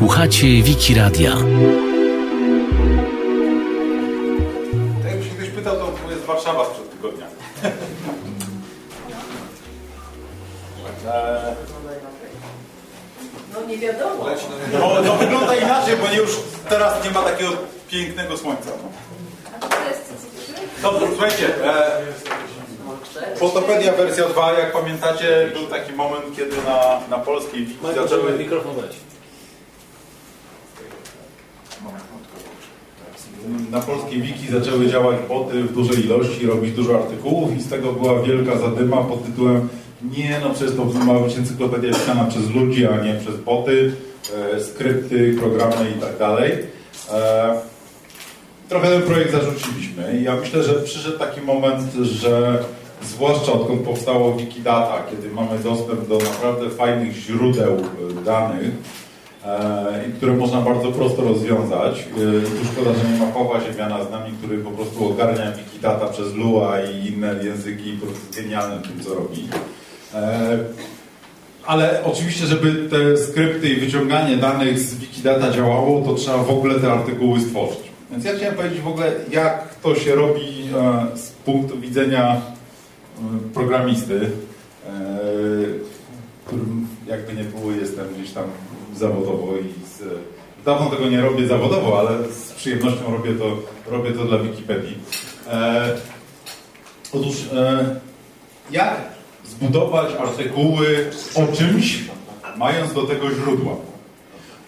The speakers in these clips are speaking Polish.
Słuchacie Wiki Radia. Tak jakby się ktoś pytał, to jest Warszawa sprzed tygodnia. No nie wiadomo. No, no wygląda inaczej, bo nie już teraz nie ma takiego pięknego słońca. No. A to jest cytryny? Dobrze, słuchajcie. E, Fotopedia wersja 2, jak pamiętacie, był taki moment, kiedy na, na polskiej wiki zaczęły... Mikrofon weź. Na polskiej wiki zaczęły działać boty w dużej ilości, robić dużo artykułów i z tego była wielka zadyma pod tytułem nie, no przecież to ma być encyklopedia pisana przez ludzi, a nie przez boty, e, skrypty, programy i tak dalej. E, trochę ten projekt zarzuciliśmy ja myślę, że przyszedł taki moment, że zwłaszcza odkąd powstało Wikidata, kiedy mamy dostęp do naprawdę fajnych źródeł e, danych, i które można bardzo prosto rozwiązać. E, Tu szkoda, że nie ma Pawła Ziemiana z nami, który po prostu ogarnia Wikidata przez Lua i inne języki i po prostu genialny w tym, co robi. E, Ale oczywiście, żeby te skrypty i wyciąganie danych z Wikidata działało, to trzeba w ogóle te artykuły stworzyć. Więc ja chciałem powiedzieć w ogóle, jak to się robi e, z punktu widzenia e, programisty, e, którym jakby nie było jestem gdzieś tam zawodowo i z, dawno tego nie robię zawodowo, ale z przyjemnością robię to, robię to dla Wikipedii. E, otóż e, jak zbudować artykuły o czymś, mając do tego źródła?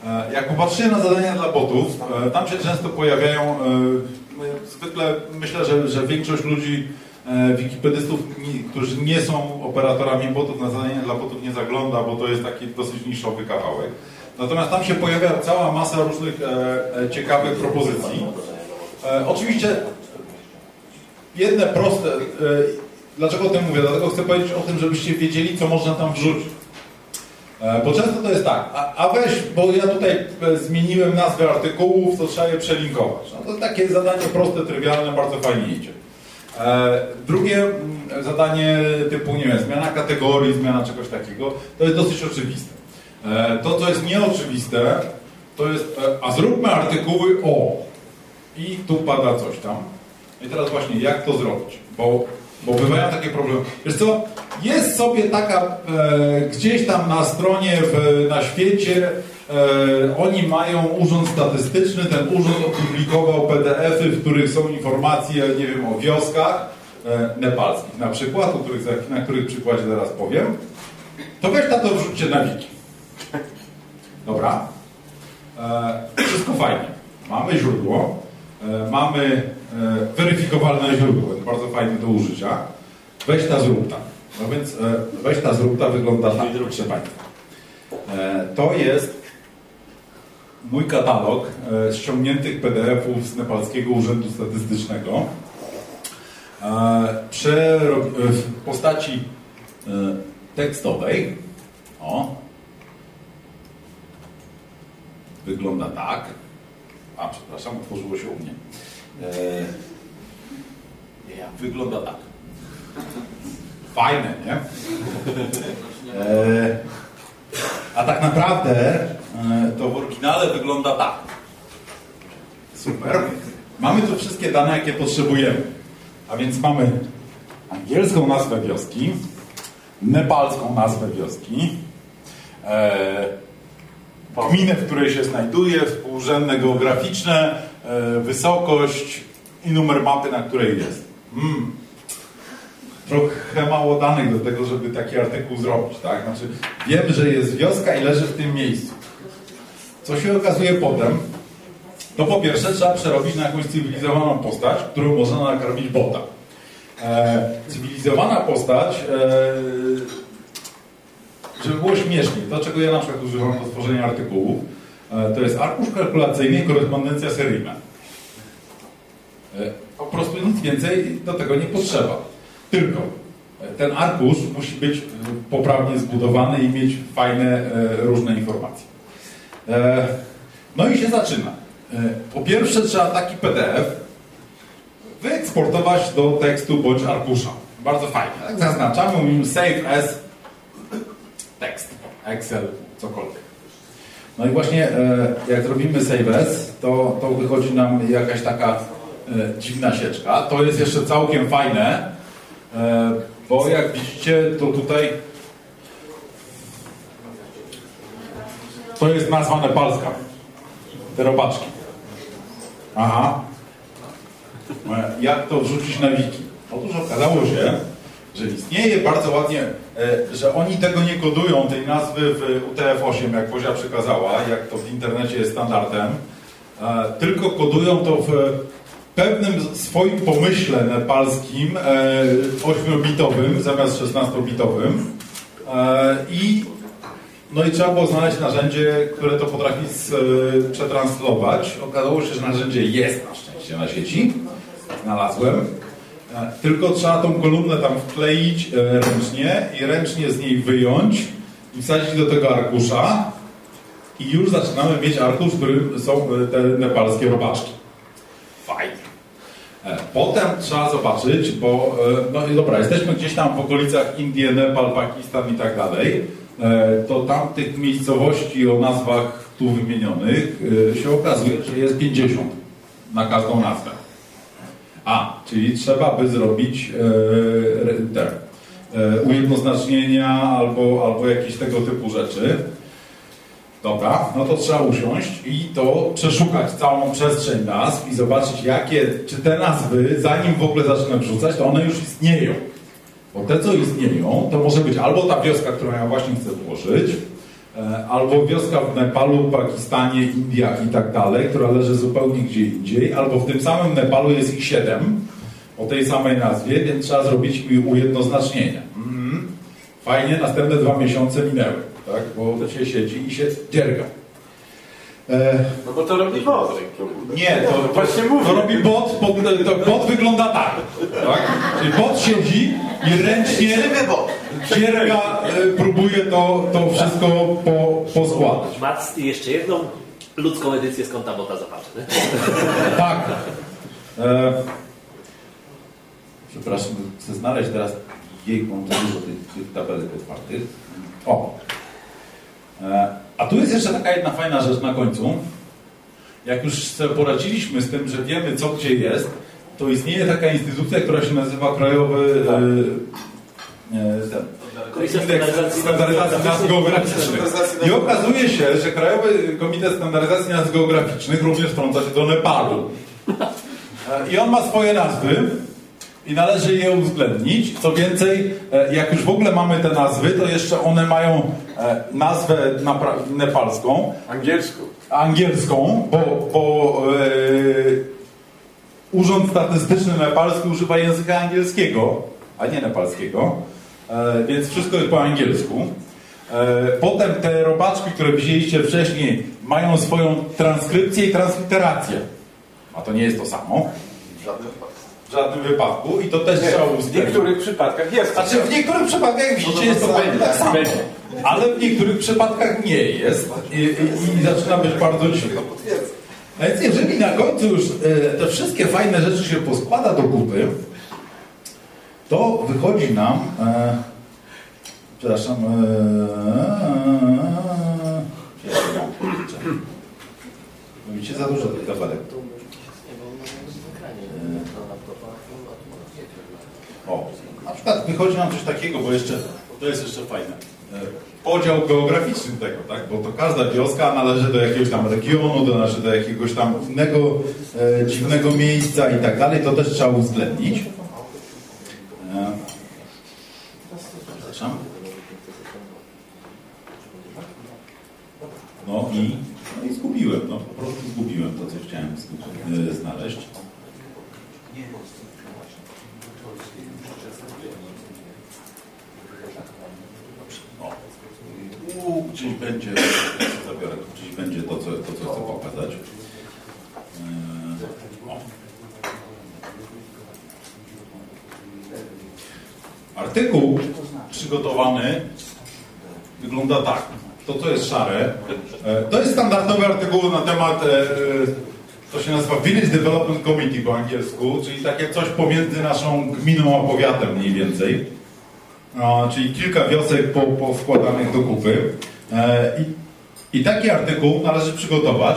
E, Jak popatrzycie na zadania dla botów, e, tam się często pojawiają, e, zwykle myślę, że, że większość ludzi, wikipedystów, ni- którzy nie są operatorami botów, na zadania dla botów nie zagląda, bo to jest taki dosyć niszowy kawałek. Natomiast tam się pojawia cała masa różnych e, e, ciekawych propozycji. E, Oczywiście jedne proste. e, Dlaczego o tym mówię? Dlatego chcę powiedzieć o tym, żebyście wiedzieli, co można tam wrzucić. E, Bo często to jest tak, a, a weź, bo ja tutaj e, zmieniłem nazwę artykułów, to trzeba je przelinkować. No to takie zadanie proste, trywialne, bardzo fajnie idzie. E, Drugie zadanie typu, nie wiem, zmiana kategorii, zmiana czegoś takiego, to jest dosyć oczywiste. E, To, co jest nieoczywiste, to jest, e, a zróbmy artykuły o i tu pada coś tam. I teraz właśnie, jak to zrobić? Bo, bo bywają takie problemy. Wiesz co, jest sobie taka e, gdzieś tam na stronie w, na świecie, e, oni mają urząd statystyczny, ten urząd opublikował PDF-y, w których są informacje, nie wiem, o wioskach e, nepalskich na przykład, o których, na których przykładzie zaraz powiem. To weź na to wrzućcie na wiki. Dobra. E, wszystko fajnie. Mamy źródło, e, mamy weryfikowalne źródło, jest bardzo fajne do użycia. Weź ta zrób. No więc weź ta zrób ta wygląda tak, proszę Państwa. To jest mój katalog e, ściągniętych PDF-ów z Nepalskiego Urzędu Statystycznego e, e, w postaci tekstowej. O, wygląda tak. A, przepraszam, otworzyło się u mnie. Nie, wygląda tak. Fajne, nie? A tak naprawdę e, to w oryginale wygląda tak. Super. Mamy tu wszystkie dane, jakie potrzebujemy. A więc mamy angielską nazwę wioski, nepalską nazwę wioski, e, gminę, w której się znajduje, współrzędne geograficzne, e, wysokość i numer mapy, na której jest. Mm. Trochę mało danych do tego, żeby taki artykuł zrobić, tak? Znaczy, wiemy, że jest wioska i leży w tym miejscu. Co się okazuje potem, to po pierwsze trzeba przerobić na jakąś cywilizowaną postać, którą można nakarmić bota. E, cywilizowana postać e, żeby było śmieszniej, to czego ja na przykład używam do tworzenia artykułów, e, to jest arkusz kalkulacyjny i korespondencja seryjna. E, Po prostu nic więcej do tego nie potrzeba. Tylko ten arkusz musi być e, poprawnie zbudowany i mieć fajne, e, różne informacje. E, No i się zaczyna. E, Po pierwsze trzeba taki PDF wyeksportować do tekstu bądź arkusza. Bardzo fajnie. Tak zaznaczamy, mówimy save as tekst, Excel, cokolwiek. No i właśnie jak robimy save as, to, to wychodzi nam jakaś taka dziwna sieczka. To jest jeszcze całkiem fajne, bo jak widzicie, to tutaj to jest nazwa nepalska. Te robaczki. Aha. E, Jak to wrzucić na wiki? Otóż okazało się, że istnieje bardzo ładnie, e, że oni tego nie kodują, tej nazwy w UTF-8, jak Pozia przekazała, jak to w internecie jest standardem, e, tylko kodują to w pewnym swoim pomyśle nepalskim, 8-bitowym zamiast 16-bitowym E, i no i trzeba było znaleźć narzędzie, które to potrafi z, e, przetranslować. Okazało się, że narzędzie jest na szczęście na sieci. Znalazłem. E, Tylko trzeba tą kolumnę tam wkleić e, ręcznie i ręcznie z niej wyjąć i wsadzić do tego arkusza i już zaczynamy mieć arkusz, w którym są e, te nepalskie robaczki. Potem trzeba zobaczyć, bo e, no i dobra, jesteśmy gdzieś tam w okolicach Indii, Nepal, Pakistan i tak dalej. E, To tam tych miejscowości o nazwach tu wymienionych e, się okazuje, że jest 50 na każdą nazwę. A, czyli trzeba by zrobić te, ujednoznacznienia albo, albo jakieś tego typu rzeczy. Dobra, no to trzeba usiąść i to przeszukać całą przestrzeń nazw i zobaczyć, jakie, czy te nazwy, zanim w ogóle zacznę wrzucać, to one już istnieją. Bo te, co istnieją, to może być albo ta wioska, którą ja właśnie chcę włożyć, e, albo wioska w Nepalu, Pakistanie, Indiach i tak dalej, która leży zupełnie gdzie indziej, albo w tym samym Nepalu jest ich siedem o tej samej nazwie, więc trzeba zrobić mi ujednoznacznienie. Mhm. Fajnie, następne dwa miesiące minęły, tak? bo to się siedzi i się dzierga. E, No bo to robi bot. nie, to, to, Właśnie mówię. to robi bot, pod, to bot wygląda tak, tak? Czyli bot siedzi i ręcznie dzierga, e, próbuje to, to wszystko po, poskładać. Mac i jeszcze jedną ludzką edycję z konta bota zobaczmy. Tak. E, przepraszam, chcę znaleźć teraz jej mam za dużo tych, tych tabelek otwartych. O. E, a tu jest jeszcze taka jedna fajna rzecz na końcu. Jak już sobie poradziliśmy z tym, że wiemy co gdzie jest, to istnieje taka instytucja, która się nazywa Krajowy e, e, Indeks Standaryzacji Nazw Geograficznych. I okazuje się, że Krajowy Komitet Standaryzacji Nazw Geograficznych również wtrąca się do Nepalu. I on ma swoje nazwy i należy je uwzględnić. Co więcej, e, jak już w ogóle mamy te nazwy, to jeszcze one mają e, nazwę nepalską, Angielsku. angielską, bo, bo e, Urząd Statystyczny Nepalski używa języka angielskiego, a nie nepalskiego, więc wszystko jest po angielsku. Potem te robaczki, które widzieliście wcześniej, mają swoją transkrypcję i transliterację. A to nie jest to samo. W żadnym wypadku. I to też trzeba W uwzględnić. niektórych przypadkach jest. Znaczy w niektórych przypadkach, jak widzicie, jest to tak samo. Ale w niektórych przypadkach nie jest. I, i, i zaczyna być bardzo dziwne. A więc jeżeli na końcu już e, te wszystkie fajne rzeczy się poskłada do kupy, to wychodzi nam, e, przepraszam, e, Mówicie za dużo tych tabelek. O, na przykład wychodzi nam coś takiego, bo jeszcze, to jest jeszcze fajne. E, Podział geograficzny tego, tak? Bo to każda wioska należy do jakiegoś tam regionu, do, należy do jakiegoś tam innego e, dziwnego miejsca i tak dalej. To też trzeba uwzględnić. E. No i, no i zgubiłem, no po prostu zgubiłem to, co chciałem e, znaleźć. O. U, gdzieś będzie, zabiorę, gdzieś będzie to, co, to, co chcę pokazać. O. Artykuł przygotowany wygląda tak. To, co jest szare, e, to jest standardowy artykuł na temat, e, e, to się nazywa Village Development Committee po angielsku, czyli takie coś pomiędzy naszą gminą a powiatem mniej więcej. A, czyli kilka wiosek po, po wkładanych do kupy. E, I I taki artykuł należy przygotować,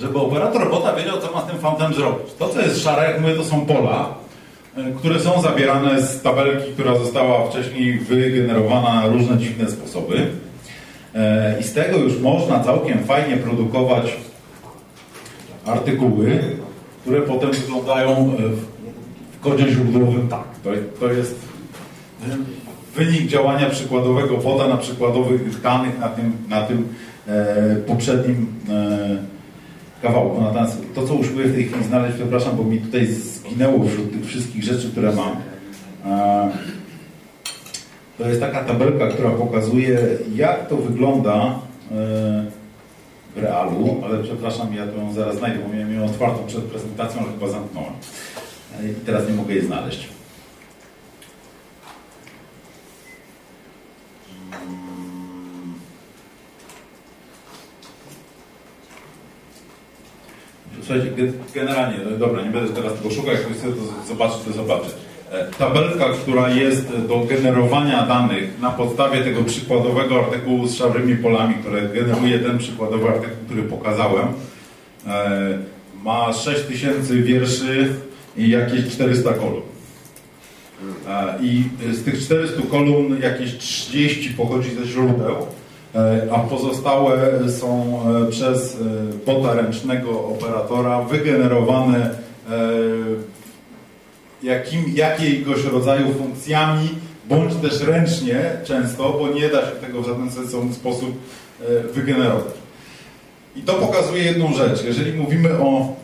żeby operator bota wiedział, co ma z tym fauntem zrobić. To, co jest szare, jak mówię, to są pola, y, które są zabierane z tabelki, która została wcześniej wygenerowana na różne dziwne sposoby. E, I z tego już można całkiem fajnie produkować artykuły, które potem wyglądają e, w kodzie źródłowym tak. To, to jest e, wynik działania przykładowego poda na przykładowych danych na tym, na tym e, poprzednim e, kawałku. Natomiast to, co usiłuję w tej chwili znaleźć, przepraszam, bo mi tutaj zginęło wśród tych wszystkich rzeczy, które mam. E, to jest taka tabelka, która pokazuje, jak to wygląda e, w realu, ale przepraszam, ja to ją zaraz znajdę, bo miałem ją otwartą przed prezentacją, ale chyba zamknąłem. E, I teraz nie mogę jej znaleźć. Słuchajcie, ge- generalnie, no dobra, nie będę teraz tego szukać, jak to zobaczyć, to zobaczy. E, Tabelka, która jest do generowania danych na podstawie tego przykładowego artykułu z szarymi polami, które generuje ten przykładowy artykuł, który pokazałem, e, ma 6000 wierszy i jakieś 400 kolumn. I z tych 400 kolumn jakieś 30 pochodzi ze źródeł, e, a pozostałe są e, przez e, bota ręcznego operatora wygenerowane jakim, jakiegoś rodzaju funkcjami, bądź też ręcznie często, bo nie da się tego w żaden sensowny sposób wygenerować. I to pokazuje jedną rzecz. Jeżeli mówimy o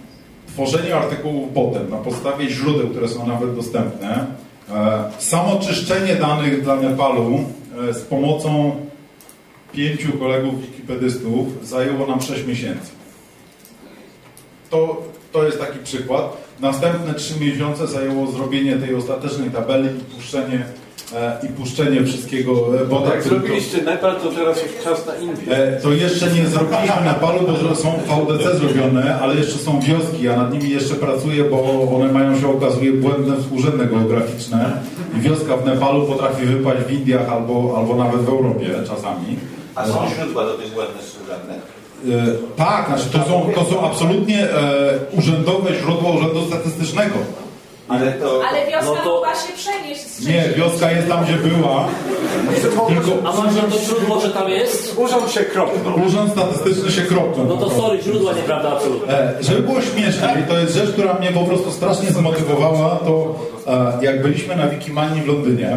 tworzeniu artykułów potem na podstawie źródeł, które są nawet dostępne, samo czyszczenie danych dla Nepalu e, z pomocą pięciu kolegów wikipedystów zajęło nam 6 miesięcy. To, to jest taki przykład. Następne trzy miesiące zajęło zrobienie tej ostatecznej tabeli i puszczenie, e, i puszczenie wszystkiego e, bota. Jak który to- zrobiliście Nepal, to teraz jest czas na Indię. E, To jeszcze nie zrobiliśmy Nepalu, bo są VDC zrobione, ale jeszcze są wioski, a nad nimi jeszcze pracuję, bo one mają się okazuje błędne współrzędne geograficzne. I wioska w Nepalu potrafi wypaść w Indiach albo, albo nawet w Europie czasami. A są źródła do tych błędnych? E, tak, znaczy to są, to są absolutnie e, urzędowe źródła Urzędu Statystycznego. Ale to... Ale wioska No to- mogła się przenieść z Nie, wioska jest tam, gdzie była, tylko A masz na to źródło, że tam jest? Urząd się kropnął. Urząd Statystyczny się kropnął. No to sorry, źródła nieprawda absolutnie. E, żeby było śmieszniej, to jest rzecz, która mnie po prostu strasznie zmotywowała, to e, jak byliśmy na Wikimanii w Londynie,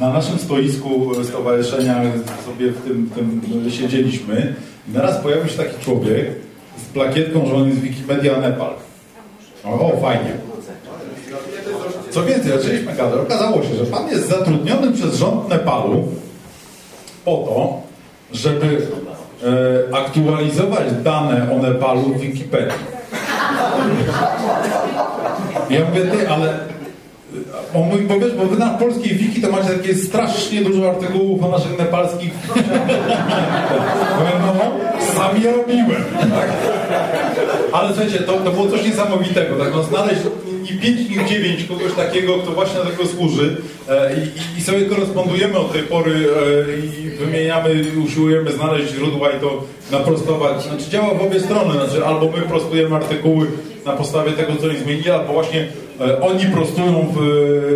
na naszym stoisku stowarzyszenia sobie w tym, tym siedzieliśmy i naraz pojawił się taki człowiek z plakietką, że on jest Wikimedia Nepal. O fajnie. Więcej, zaczęliśmy gadać. Okazało się, że pan jest zatrudniony przez rząd Nepalu po to, żeby e, aktualizować dane o Nepalu w Wikipedii. Ja mówię, ty, ale on mówi, bo bo wy na polskiej wiki to macie takie strasznie dużo artykułów o naszych nepalskich no, sam je robiłem. Tak? Ale słuchajcie, to, to było coś niesamowitego. Tak? No, znaleźć ni pięć, ni dziewięć kogoś takiego, kto właśnie tego służy e, i, i sobie korespondujemy od tej pory e, i wymieniamy, usiłujemy znaleźć źródła i to naprostować. Znaczy działa w obie strony. Znaczy, albo my prostujemy artykuły na podstawie tego, co oni zmienili, albo właśnie oni prostują w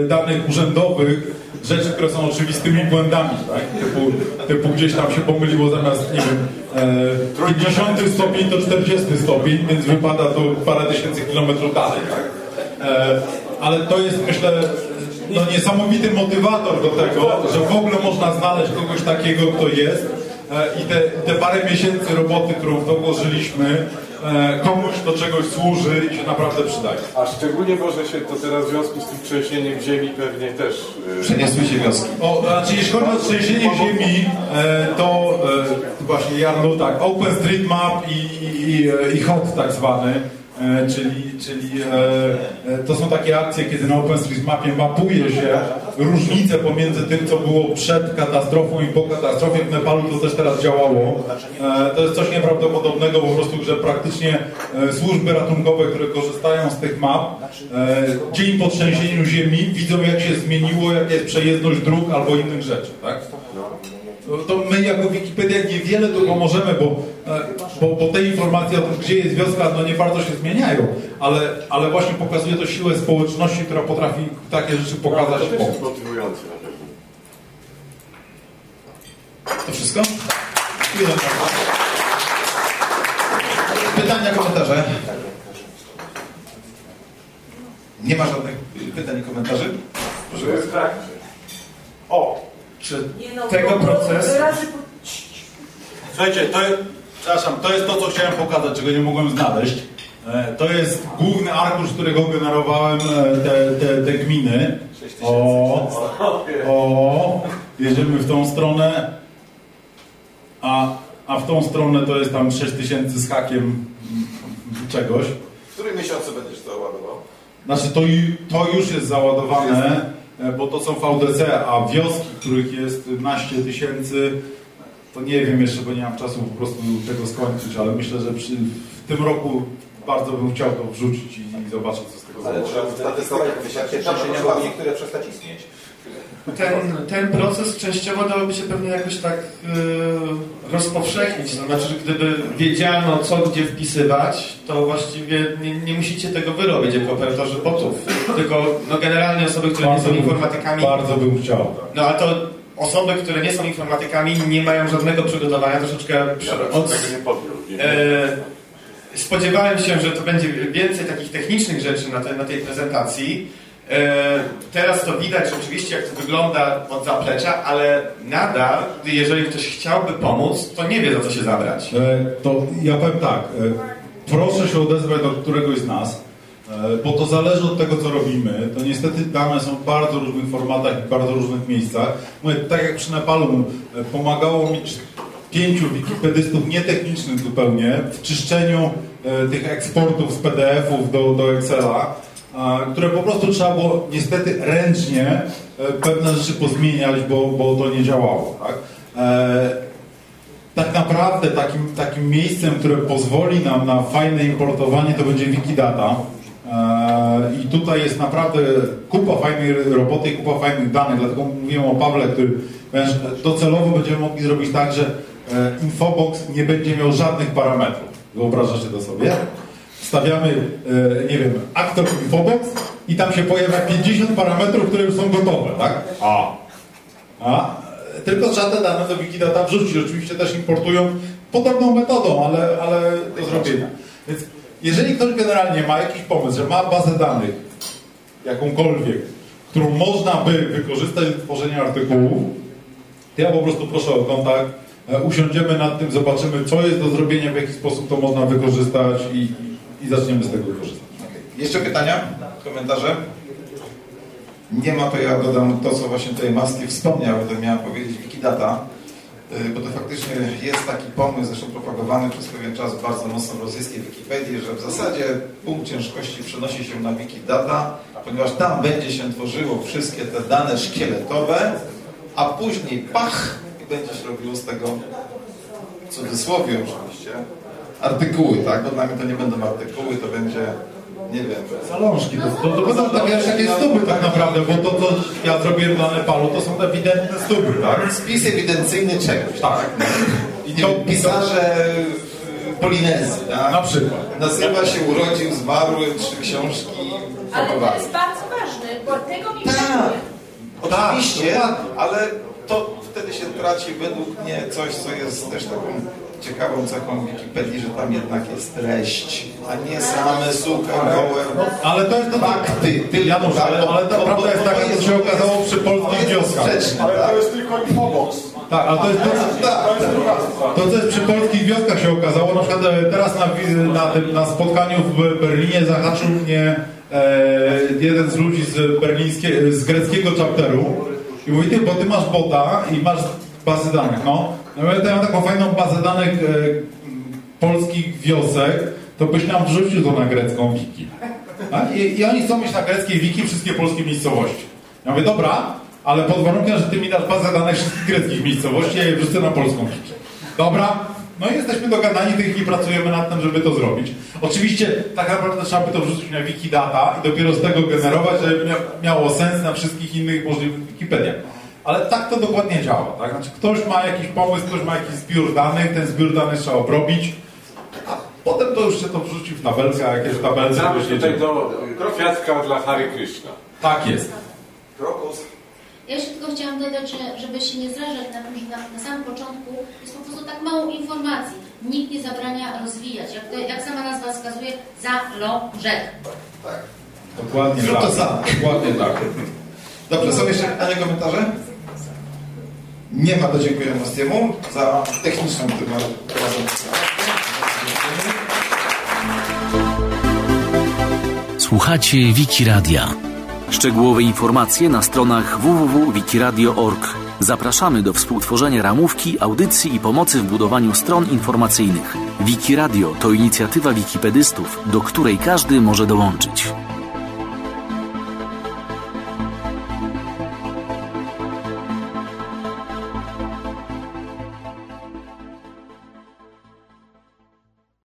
e, danych urzędowych rzeczy, które są oczywistymi błędami, tak? Typu, typu gdzieś tam się pomyliło zamiast, nie wiem, e, 50 stopień to 40 stopień, więc wypada to parę tysięcy kilometrów dalej, tak? E, ale to jest, myślę, no, niesamowity motywator do tego, że w ogóle można znaleźć kogoś takiego, kto jest e, i te, te parę miesięcy roboty, którą w to włożyliśmy, e, komuś do czegoś służy i się naprawdę przydaje. A szczególnie może się to teraz w związku z tym trzęsieniem ziemi pewnie też... y, Przeniosły się wioski. O, znaczy jeśli chodzi o trzęsienie ziemi, e, to e, właśnie Jarlu, tak, OpenStreetMap i, i, i, HOT tak zwany, e, czyli, czyli e, e, to są takie akcje, kiedy na OpenStreetMapie mapuje się różnice pomiędzy tym, co było przed katastrofą i po katastrofie. W Nepalu to też teraz działało. E, to jest coś nieprawdopodobnego po prostu, że praktycznie e, służby ratunkowe, które korzystają z tych map, e, dzień po trzęsieniu ziemi widzą, jak się zmieniło, jaka jest przejezdność dróg albo innych rzeczy, tak? to my jako Wikipedia niewiele tu pomożemy, bo, bo, bo te informacje o tym, gdzie jest wioska, no nie bardzo się zmieniają, ale, ale właśnie pokazuje to siłę społeczności, która potrafi takie rzeczy pokazać. To też po- jest motywujące na pewno. To wszystko? Pytania, komentarze? Nie ma żadnych pytań i komentarzy? Proszę To jest tak. O, czy Nie no, tego procesu... Wyrazy. Słuchajcie, to jest, przepraszam, to jest to, co chciałem pokazać, czego nie mogłem znaleźć. E, To jest główny arkusz, którego generowałem e, te, te, te gminy. O, o, jedziemy w tą stronę, a, a w tą stronę to jest tam 6000 z hakiem mm, czegoś. W którym miesiącu będziesz to ładował? Znaczy to, to już jest załadowane, e, bo to są VDC, a wioski, których jest naście tysięcy, to nie wiem jeszcze, bo nie mam czasu po prostu tego skończyć, ale myślę, że przy, w tym roku bardzo bym chciał to wrzucić i, i zobaczyć, co z tego Ale założy. trzeba w statystykach wysiadki trzęsienia mogą niektóre przestać istnieć. ten, ten proces częściowo dałoby się pewnie jakoś tak yy, rozpowszechnić. To znaczy, że gdyby wiedziano, co gdzie wpisywać, to właściwie nie, nie musicie tego wy robić jako operatorzy botów. Tylko no, generalnie osoby, które nie są bym- informatykami. bardzo bym chciał. Tak. No a to osoby, które nie są informatykami, nie mają żadnego przygotowania, troszeczkę Ja od. E, spodziewałem się, że to będzie więcej takich technicznych rzeczy na, te, na tej prezentacji. E, teraz to widać rzeczywiście, jak to wygląda od zaplecza, ale nadal, jeżeli ktoś chciałby pomóc, to nie wie, za co się zabrać. E, To ja powiem tak, e, proszę się odezwać do któregoś z nas, bo to zależy od tego, co robimy. To niestety dane są w bardzo różnych formatach i w bardzo różnych miejscach. Mówię, tak jak przy Nepalu e, pomagało mi pięciu wikipedystów nietechnicznych zupełnie w czyszczeniu e, tych eksportów z PDF-ów do, do Excela, które po prostu trzeba było niestety ręcznie e, pewne rzeczy pozmieniać, bo, bo to nie działało. Tak? E, tak naprawdę takim, takim miejscem, które pozwoli nam na fajne importowanie, to będzie Wikidata. Eee, I tutaj jest naprawdę kupa fajnej roboty i kupa fajnych danych, dlatego mówiłem o Pawle, który docelowo będziemy mogli zrobić tak, że e, Infobox nie będzie miał żadnych parametrów. Wyobrażacie to sobie? Wstawiamy, e, nie wiem, aktor Infobox i tam się pojawia 50 parametrów, które już są gotowe, tak? A. A, tylko trzeba te dane do Wikidata wrzucić. Oczywiście też importują podobną metodą, ale, ale do zrobienia. Więc jeżeli ktoś generalnie ma jakiś pomysł, że ma bazę danych, jakąkolwiek, którą można by wykorzystać do tworzenia artykułów, to ja po prostu proszę o kontakt, e, usiądziemy nad tym, zobaczymy, co jest do zrobienia, w jaki sposób to można wykorzystać i, i, zaczniemy z tego korzystać. Jeszcze pytania? Komentarze? Nie ma, to ja dodam to, co właśnie tutaj Maski wspomniał, to miałem powiedzieć Wikidata, bo to faktycznie jest taki pomysł, zresztą propagowany przez pewien czas bardzo mocno w rosyjskiej Wikipedii, że w zasadzie punkt ciężkości przenosi się na Wikidata, ponieważ tam będzie się tworzyło wszystkie te dane szkieletowe, a później pach i będziesz robił z tego w cudzysłowie oczywiście artykuły, tak? Bo dla mnie to nie będą artykuły, to będzie, nie wiem, Zalążki, to, to, to będą takie, takie stópy tak naprawdę, bo to, co ja zrobiłem dla Nepalu, to są ewidentne stópy, tak? spis ewidencyjny czegoś, tak? I nie To- wiem, pisarze y, Polinezji, tak? Na przykład. Nazywa się Urodził, Zmarły, trzy książki Ale to jest bardzo ważne, bo tego mi Tak. Oczywiście, Tak, ale to wtedy się traci według mnie coś, co jest też taką ciekawą cechą Wikipedii, że tam jednak jest treść, a nie same suche, gołe Ale to jest to fakty. Tylko, Janusz, ale, ale ta bo- prawda jest taka, to co się okazało przy to polskich wioskach. Ale tak? to jest tylko infobox. Tak, ale to jest to, To jest druga strona. to, co jest przy polskich wioskach się okazało. Na przykład e, teraz na, na, tym, na spotkaniu w Berlinie zahaczył mnie e, jeden z ludzi z, berlińskie, z greckiego chapteru i mówi, ty, bo ty masz bota i masz bazy danych, no. No ja mam taką fajną bazę danych e, polskich wiosek, to byś nam wrzucił to na grecką wiki. I, I oni chcą mieć na greckiej wiki wszystkie polskie miejscowości. Ja mówię, dobra, ale pod warunkiem, że ty mi dasz bazę danych wszystkich greckich miejscowości, ja je wrzucę na polską wiki. Dobra, no i jesteśmy dogadani, tej chwili pracujemy nad tym, żeby to zrobić. Oczywiście tak naprawdę trzeba by to wrzucić na Wikidata i dopiero z tego generować, żeby mia miało sens na wszystkich innych możliwych Wikipediach. Ale tak to dokładnie działa, tak? Znaczy ktoś ma jakiś pomysł, ktoś ma jakiś zbiór danych, ten zbiór danych trzeba obrobić, a potem to już się to wrzuci w tabelkę, a jakieś tabelce już tutaj do kwiatka dla Hary Krishna. Tak jest. Krokus. Ja się tylko chciałam dodać, że, żeby się nie zrażać na tym, że na, na samym początku jest po prostu tak mało informacji. Nikt nie zabrania rozwijać. Jak, to, jak sama nazwa wskazuje, zalążek. Tak. Dokładnie Zrób tak. to sam. Dokładnie tak. Dobrze, są jeszcze pytania, komentarze? Nie ma, to dziękuję Mostiemu za techniczną, razem Słuchacie Wiki. Szczegółowe informacje na stronach www.wikiradio.org. Zapraszamy do współtworzenia ramówki, audycji i pomocy w budowaniu stron informacyjnych. Wiki Radio to inicjatywa wikipedystów, do której każdy może dołączyć.